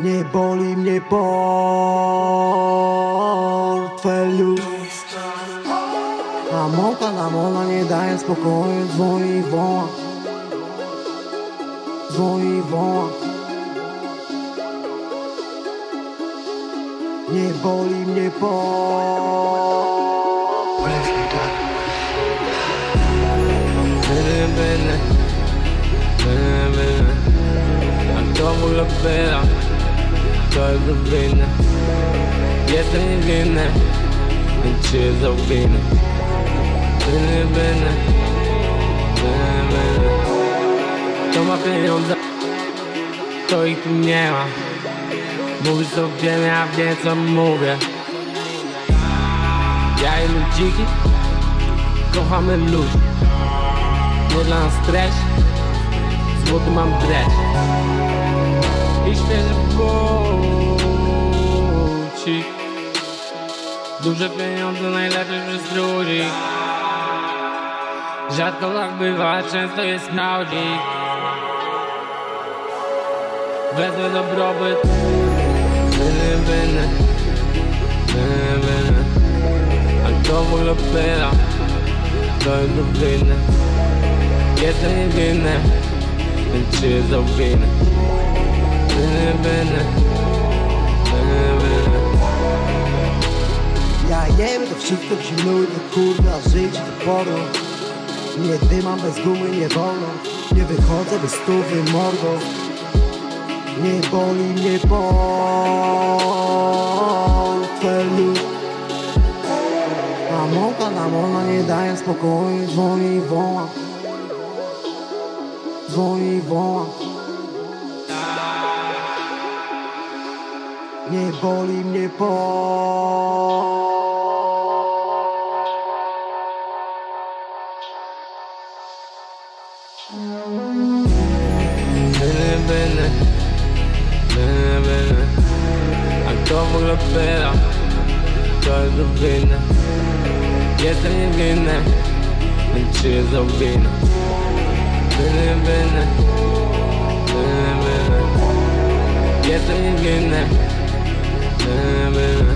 Nie boli mnie portfel już A mąka na mola nie daje spokoju Dzwoni i woła Dzwoni i woła Nie boli mnie portfel bene, bene A kto w ogóle pyta, to winny Jestem niewinny, więc czy jest winny Bene, bene, bene, bene Kto ma pieniądze, to ich tu nie ma. Mówisz co wiem, ja wiem co mówię. Ja i ludziki kochamy ludzi. Nie dla nas treść Złoty mam dreć I świeży bucik Duże pieniądze najlepiej przez ludzi. Rzadko tak bywa, często jest małdzik Wezmę dobrobyt. Byny, byny Byny, byny A kto w ogóle pyta? To jest winny Jestem więc czy jest winny Ja jem to wszystko zimnuje kurwa życie to porno Nie dymam bez gumy nie wolno. Nie wychodzę bez stówy mordo. Nie boli mnie portfel już A mąka na wolno nie daje spokoju Dzwoni i woła. Dzwoni i woła Nie boli mnie portfel Byny, byny, byny, byny A kto w ogóle pyta, to jest winny Jestem niewinny, więc czy jest winny Byny, byny, byny, byny Jestem niewinny, byny, byny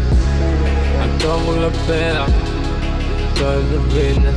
A kto w ogóle pyta, to jest winny